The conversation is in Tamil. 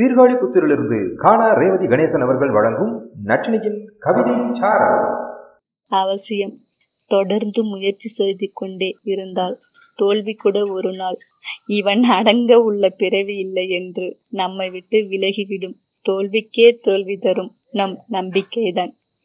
சீர்காழி புத்திரிலிருந்து காணா ரேவதி கணேசன் அவர்கள் வழங்கும் நட்டினியின் கவிதை அவசியம். தொடர்ந்து முயற்சி செய்து கொண்டே இருந்தால் தோல்வி கூட ஒரு நாள். இவன் அடங்க உள்ள பிறவி இல்லை என்று நம்மை விட்டு விலகிவிடும். தோல்விக்கே தோல்வி தரும். நம் நம்பிக்கைதான்.